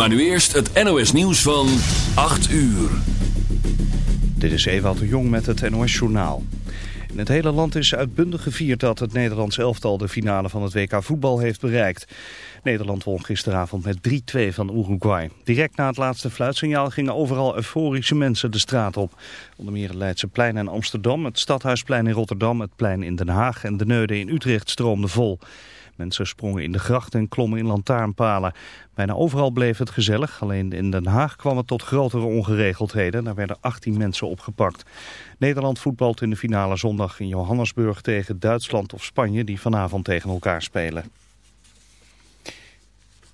Maar nu eerst het NOS nieuws van 8 uur. Dit is Ewald de Jong met het NOS Journaal. In het hele land is uitbundig gevierd dat het Nederlands elftal de finale van het WK voetbal heeft bereikt. Nederland won gisteravond met 3-2 van Uruguay. Direct na het laatste fluitsignaal gingen overal euforische mensen de straat op. Onder meer het Leidseplein in Amsterdam, het Stadhuisplein in Rotterdam, het plein in Den Haag en de Neude in Utrecht stroomden vol. Mensen sprongen in de grachten en klommen in lantaarnpalen. Bijna overal bleef het gezellig, alleen in Den Haag kwam het tot grotere ongeregeldheden. Daar werden 18 mensen opgepakt. Nederland voetbalt in de finale zondag in Johannesburg tegen Duitsland of Spanje die vanavond tegen elkaar spelen.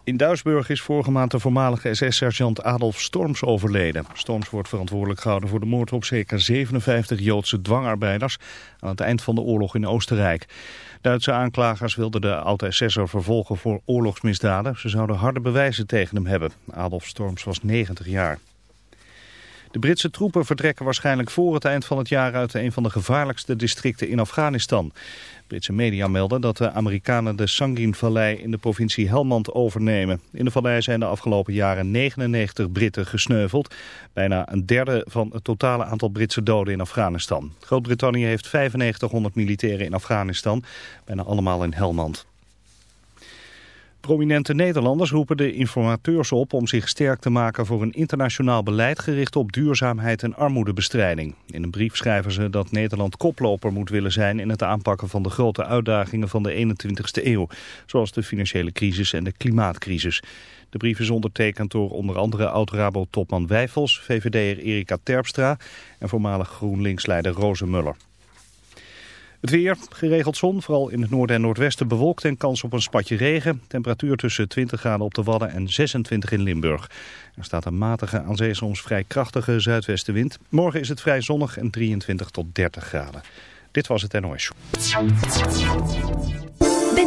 In Duisburg is vorige maand de voormalige SS-sergeant Adolf Storms overleden. Storms wordt verantwoordelijk gehouden voor de moord op zeker 57 Joodse dwangarbeiders aan het eind van de oorlog in Oostenrijk. Duitse aanklagers wilden de oud-SS'er vervolgen voor oorlogsmisdaden. Ze zouden harde bewijzen tegen hem hebben. Adolf Storms was 90 jaar. De Britse troepen vertrekken waarschijnlijk voor het eind van het jaar uit een van de gevaarlijkste districten in Afghanistan. Britse media melden dat de Amerikanen de Sangin-vallei in de provincie Helmand overnemen. In de vallei zijn de afgelopen jaren 99 Britten gesneuveld. Bijna een derde van het totale aantal Britse doden in Afghanistan. Groot-Brittannië heeft 9500 militairen in Afghanistan, bijna allemaal in Helmand. Prominente Nederlanders roepen de informateurs op om zich sterk te maken voor een internationaal beleid gericht op duurzaamheid en armoedebestrijding. In een brief schrijven ze dat Nederland koploper moet willen zijn in het aanpakken van de grote uitdagingen van de 21ste eeuw, zoals de financiële crisis en de klimaatcrisis. De brief is ondertekend door onder andere oud-Rabo-topman Wijfels, VVD'er Erika Terpstra en voormalig GroenLinks-leider Roze het weer, geregeld zon, vooral in het noorden en noordwesten bewolkt en kans op een spatje regen. Temperatuur tussen 20 graden op de Wadden en 26 in Limburg. Er staat een matige, aan zee soms vrij krachtige zuidwestenwind. Morgen is het vrij zonnig en 23 tot 30 graden. Dit was het NOS.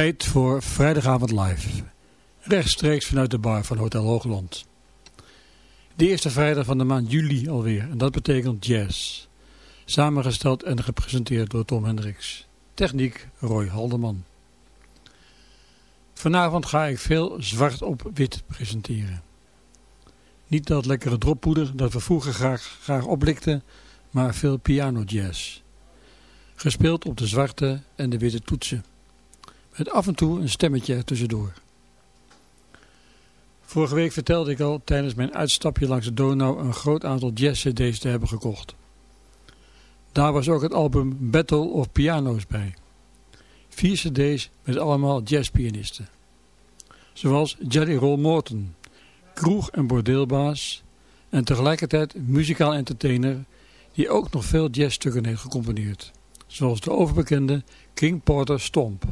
Tijd voor Vrijdagavond live. Rechtstreeks vanuit de bar van Hotel Hoogland. De eerste vrijdag van de maand juli alweer. En dat betekent jazz. Samengesteld en gepresenteerd door Tom Hendricks. Techniek Roy Haldeman. Vanavond ga ik veel zwart op wit presenteren. Niet dat lekkere droppoeder dat we vroeger graag, graag oplikten, maar veel piano jazz. Gespeeld op de zwarte en de witte toetsen. Met af en toe een stemmetje tussendoor. Vorige week vertelde ik al tijdens mijn uitstapje langs de Donau een groot aantal jazz-cd's te hebben gekocht. Daar was ook het album Battle of Piano's bij. Vier cd's met allemaal jazzpianisten. Zoals Jelly Roll Morton, kroeg- en bordeelbaas en tegelijkertijd muzikaal entertainer die ook nog veel jazzstukken heeft gecomponeerd. Zoals de overbekende King Porter Stomp.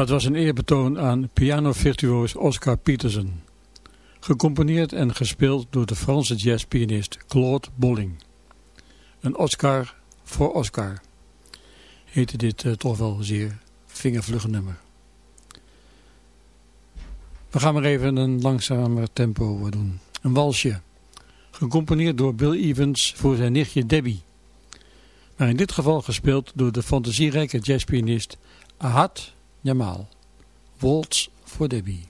Dat was een eerbetoon aan pianovirtuoos Oscar Peterson. Gecomponeerd en gespeeld door de Franse jazzpianist Claude Bolling. Een Oscar voor Oscar. Heette dit uh, toch wel zeer vingervlugge nummer. We gaan maar even een langzamer tempo doen. Een walsje. Gecomponeerd door Bill Evans voor zijn nichtje Debbie. Maar in dit geval gespeeld door de fantasierijke jazzpianist Ahad Jamal. Waltz voor Debbie.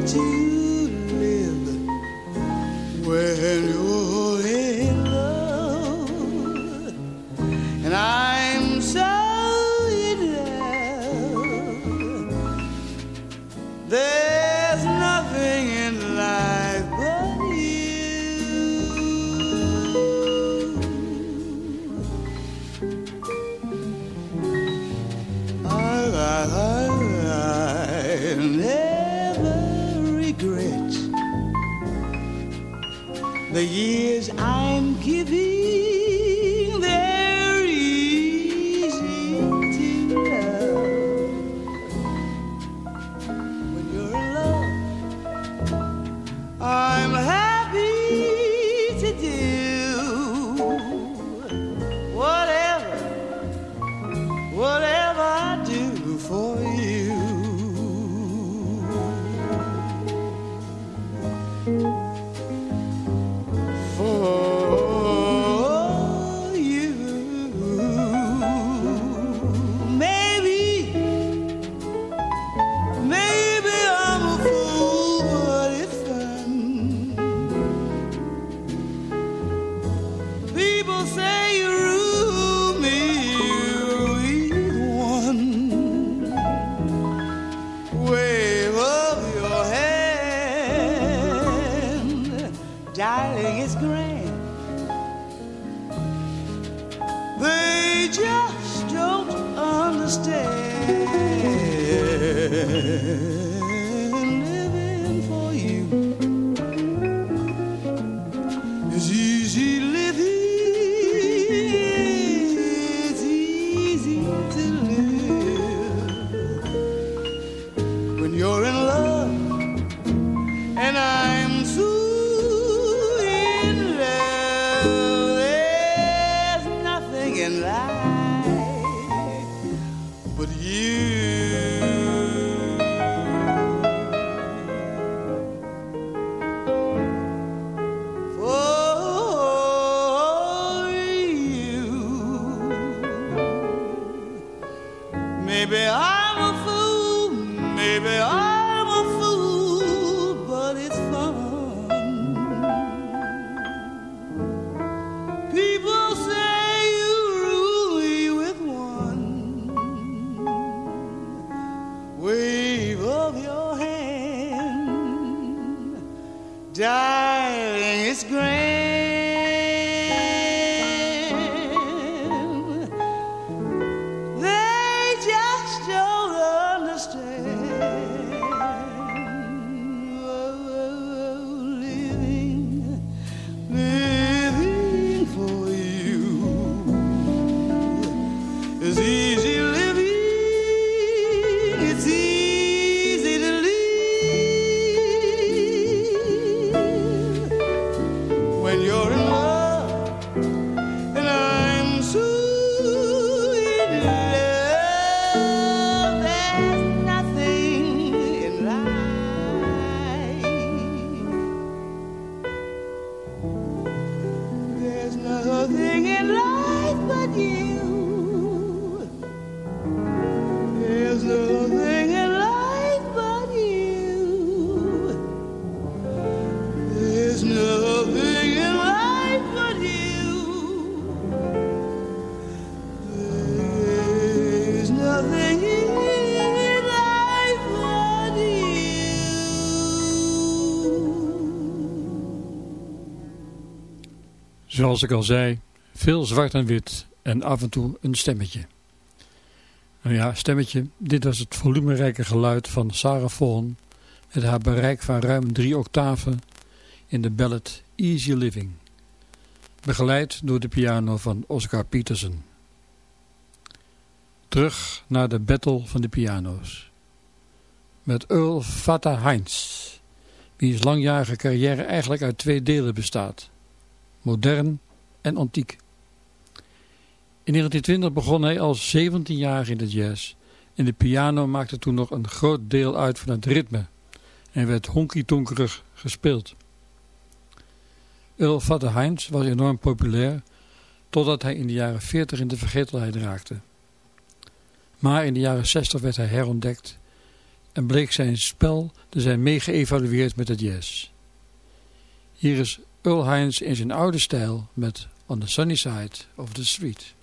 Easy Zoals ik al zei, veel zwart en wit en af en toe een stemmetje. Nou ja, stemmetje, dit was het volumerijke geluid van Sarah Vaughan met haar bereik van ruim drie octaven in de ballad Easy Living, begeleid door de piano van Oscar Peterson. Terug naar de battle van de piano's. Met Earl Fatah Heinz, wiens langjarige carrière eigenlijk uit twee delen bestaat modern en antiek. In 1920 begon hij als 17 jaar in de jazz en de piano maakte toen nog een groot deel uit van het ritme en werd honky-tonkerig gespeeld. Earl Vader Heinz was enorm populair totdat hij in de jaren 40 in de vergetelheid raakte. Maar in de jaren 60 werd hij herontdekt en bleek zijn spel te zijn meegeëvalueerd met de jazz. Hier is Earl Hines in zijn oude stijl met On the Sunny Side of the Street.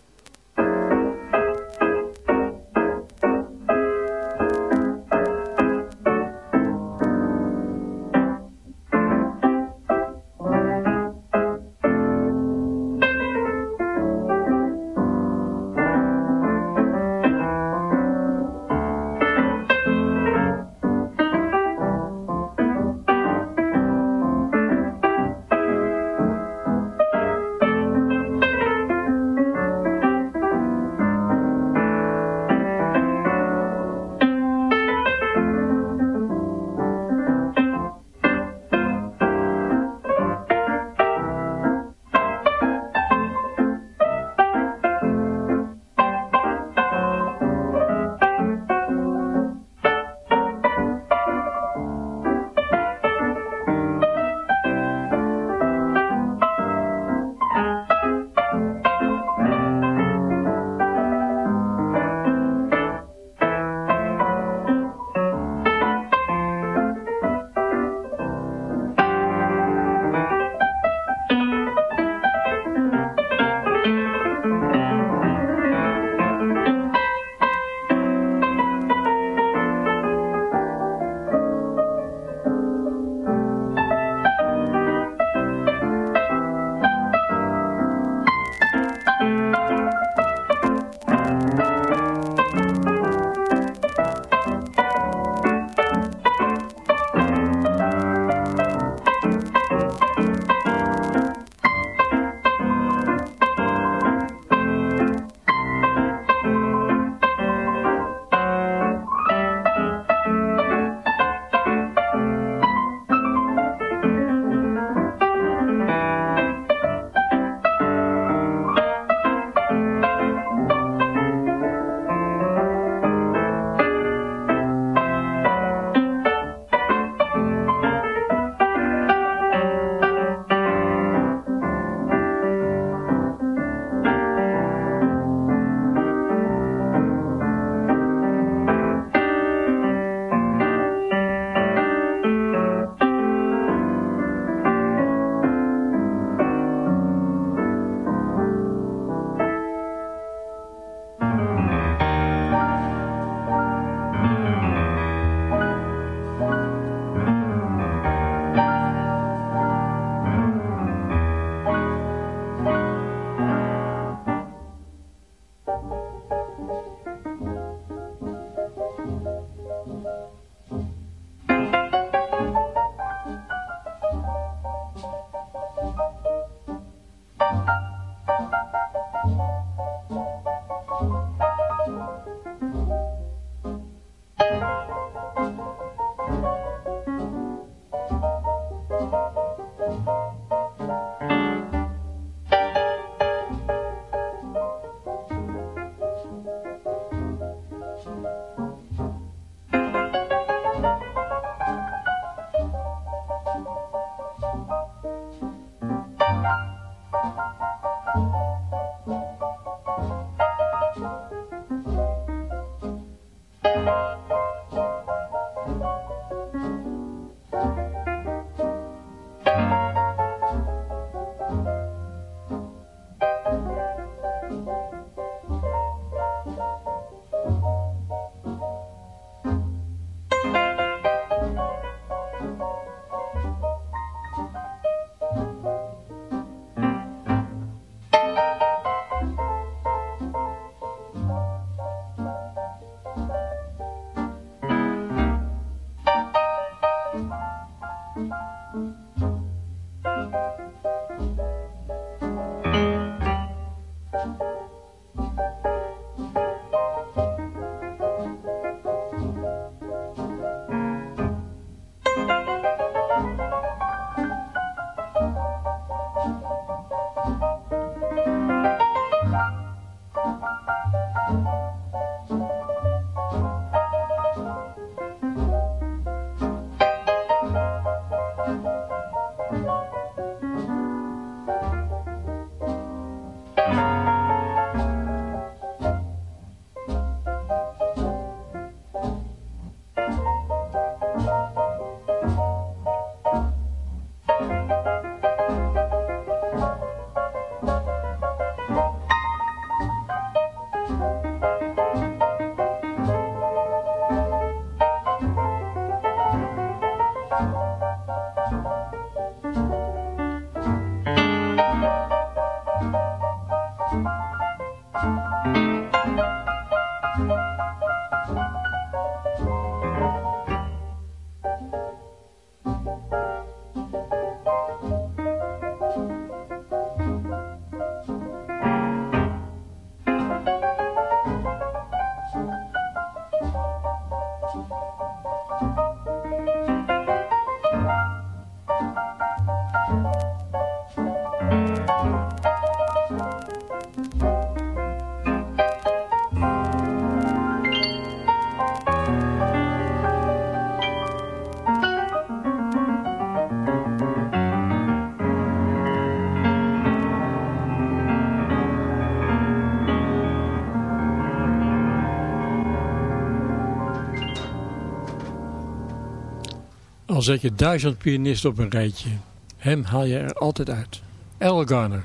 Al zet je duizend pianisten op een rijtje, hem haal je er altijd uit. Al Garner,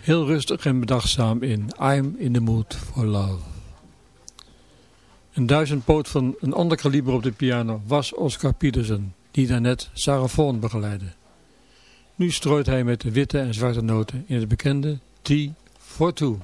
heel rustig en bedachtzaam in I'm in the mood for love. Een duizendpoot van een ander kaliber op de piano was Oscar Peterson, die daarnet Sarah Vaughan begeleidde. Nu strooit hij met de witte en zwarte noten in het bekende T for Two.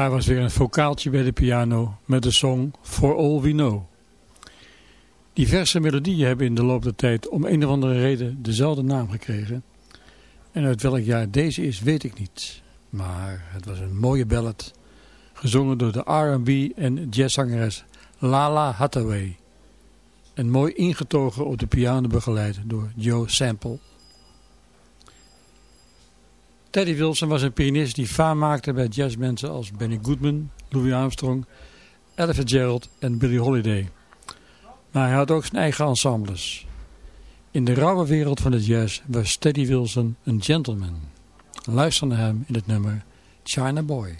Daar was weer een vocaaltje bij de piano met de song For All We Know. Diverse melodieën hebben in de loop der tijd om een of andere reden dezelfde naam gekregen. En uit welk jaar deze is weet ik niet. Maar het was een mooie ballad, gezongen door de R&B en jazzzangeres Lala Hathaway. En mooi ingetogen op de piano begeleid door Joe Sample. Teddy Wilson was een pianist die faam maakte bij jazzmensen als Benny Goodman, Louis Armstrong, Ella Fitzgerald en Billie Holiday. Maar hij had ook zijn eigen ensembles. In de rauwe wereld van de jazz was Teddy Wilson een gentleman. Luister naar hem in het nummer China Boy.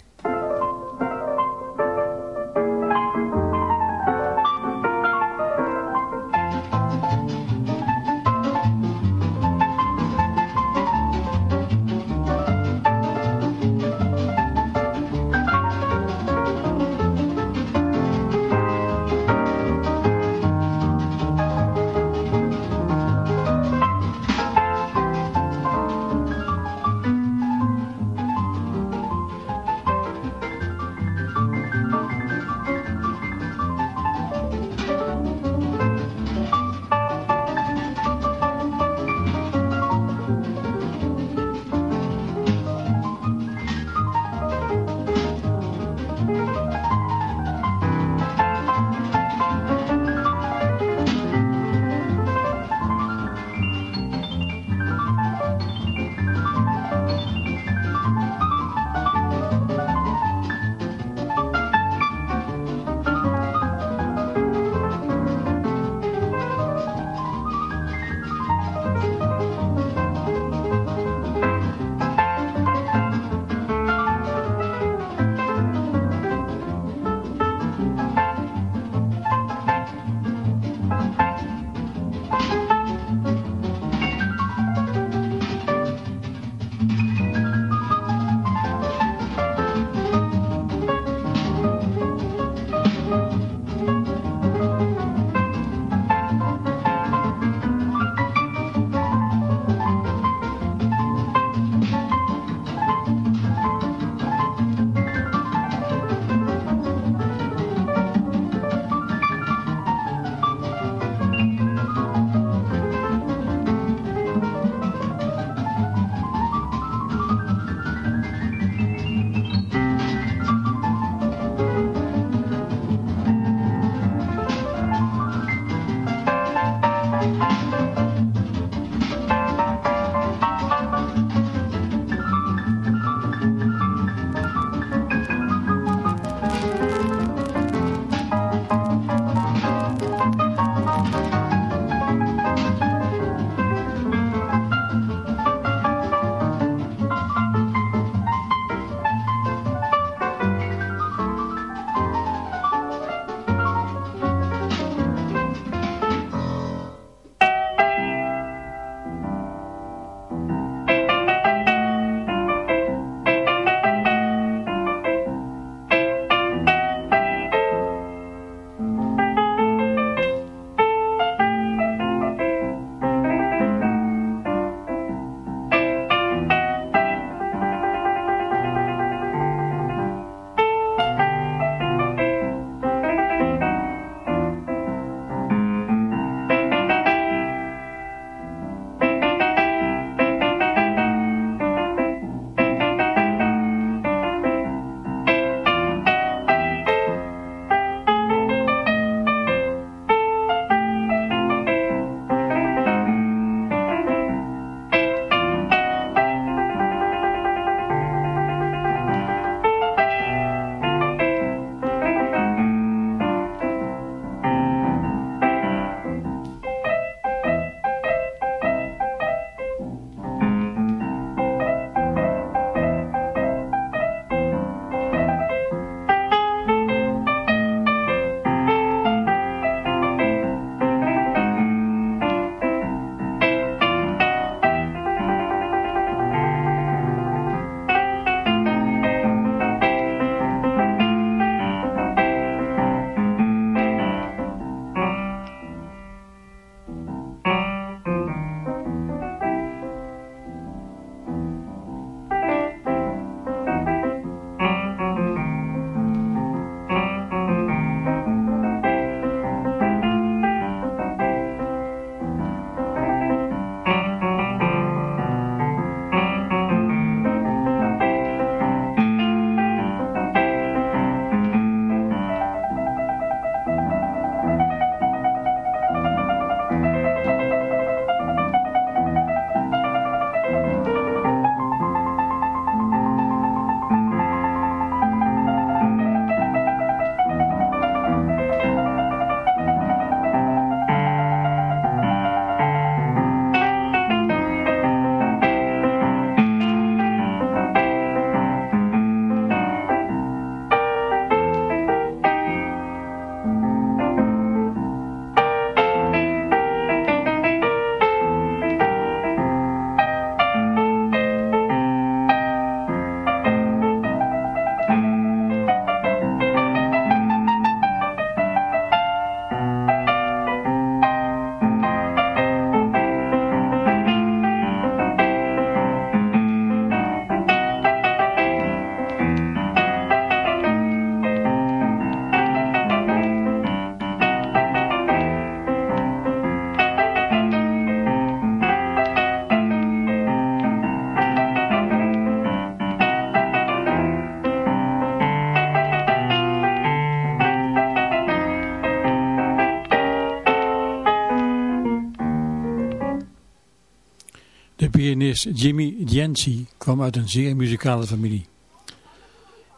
Pianist Jimmy Yancey kwam uit een zeer muzikale familie.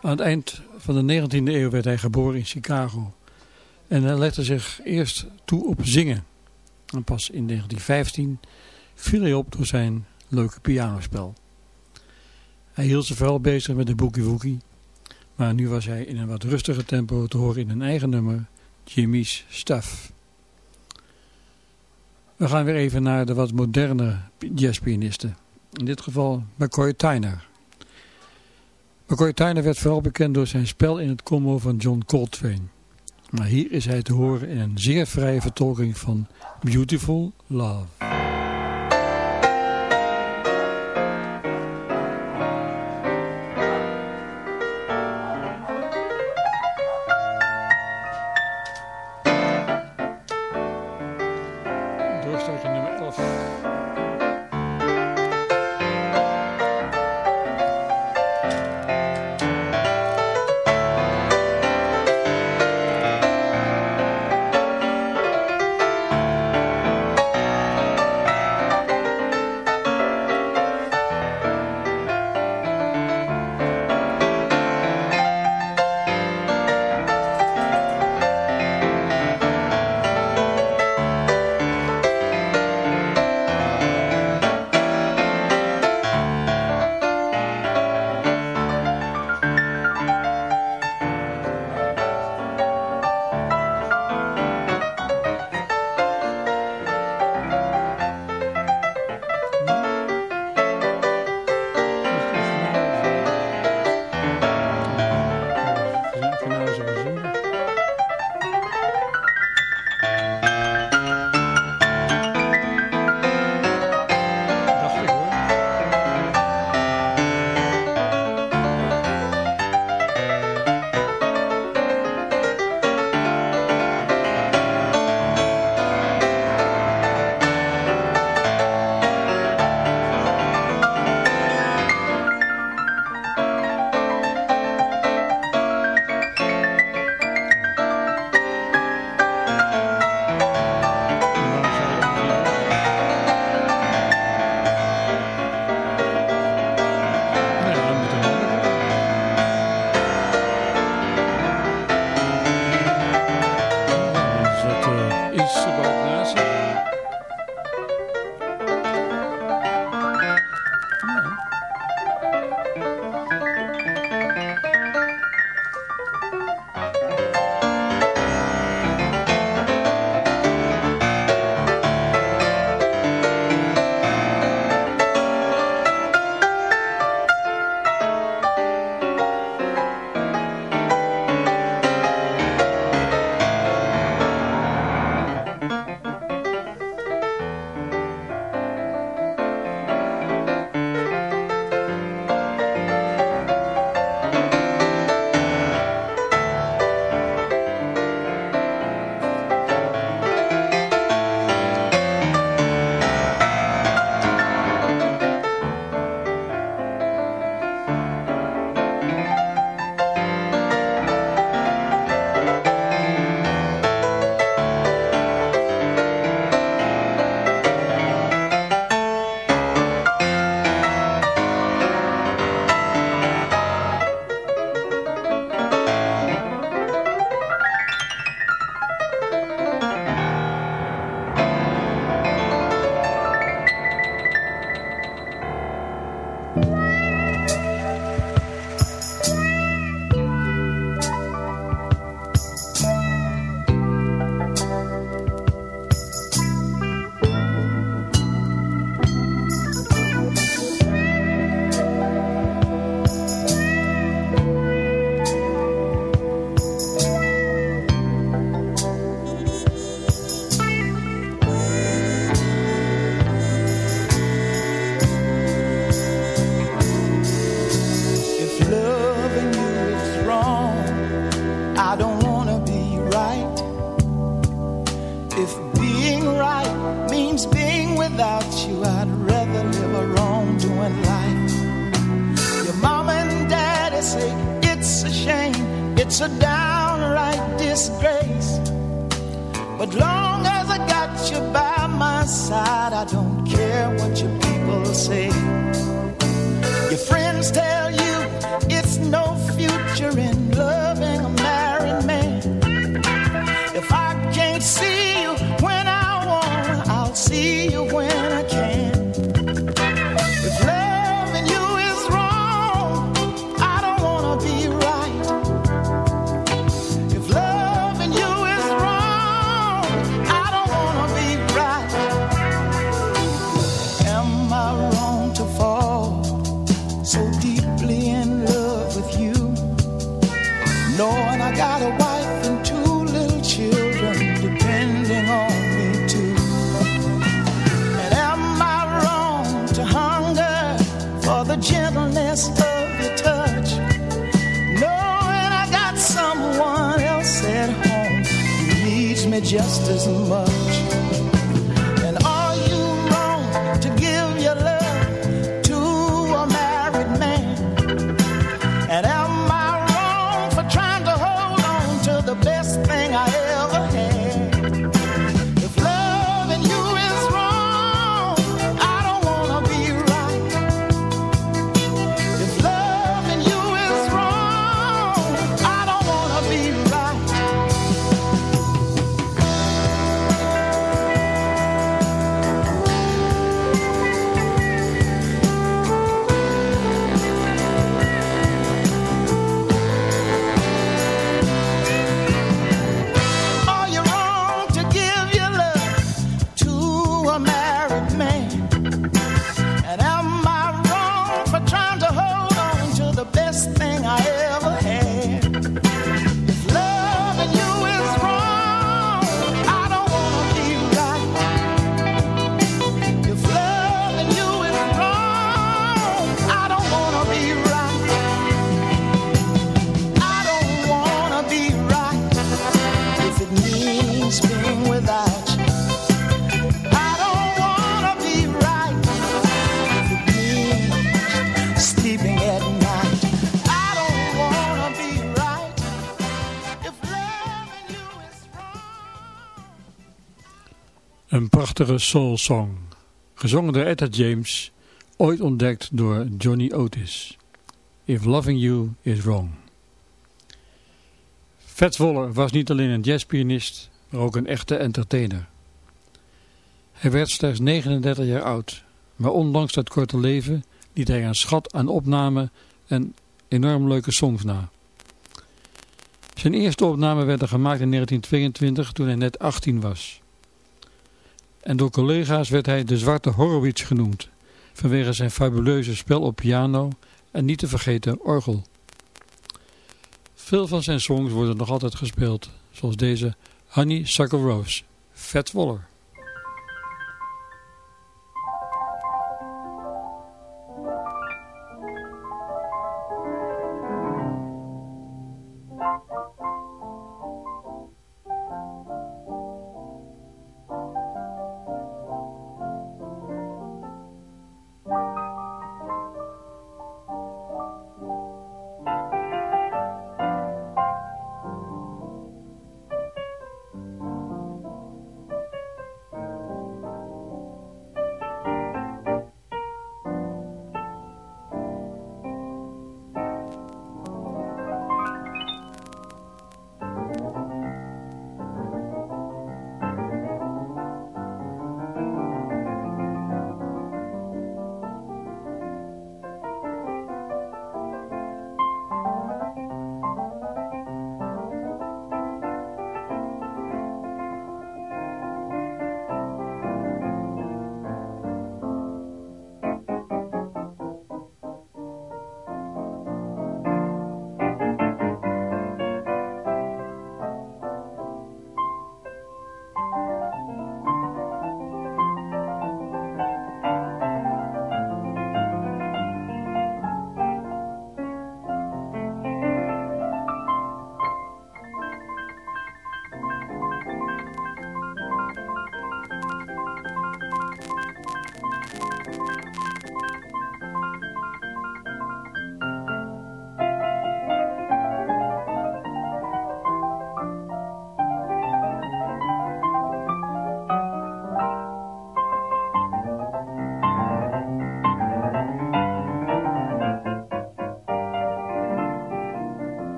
Aan het eind van de 19e eeuw werd hij geboren in Chicago. En hij legde zich eerst toe op zingen. En pas in 1915 viel hij op door zijn leuke pianospel. Hij hield zich vooral bezig met de boogie woogie. Maar nu was hij in een wat rustiger tempo te horen in een eigen nummer, Jimmy's Stuff. We gaan weer even naar de wat moderne jazzpianisten. In dit geval McCoy Tyner. McCoy Tyner werd vooral bekend door zijn spel in het combo van John Coltrane. Maar hier is hij te horen in een zeer vrije vertolking van Beautiful Love. Got a wife and two little children depending on me too. And am I wrong to hunger for the gentleness of your touch? Knowing I got someone else at home who needs me just as much. Een prachtige soul song, gezongen door Etta James, ooit ontdekt door Johnny Otis. If Loving You Is Wrong. Fats Waller was niet alleen een jazzpianist, maar ook een echte entertainer. Hij werd slechts 39 jaar oud, maar ondanks dat korte leven liet hij een schat aan opnamen en enorm leuke songs na. Zijn eerste opnamen werden gemaakt in 1922 toen hij net 18 was. En door collega's werd hij de Zwarte Horowitz genoemd, vanwege zijn fabuleuze spel op piano en niet te vergeten orgel. Veel van zijn songs worden nog altijd gespeeld, zoals deze Honey Suckle Rose, Fats Waller.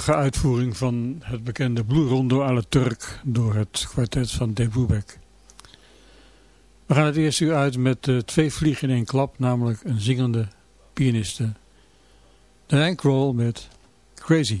Uitvoering van het bekende Blue Rondo à la Turk door het kwartet van De Boebek. We gaan het eerste uur uit met uh, twee vliegen in één klap, namelijk een zingende pianiste. De Roll met Crazy.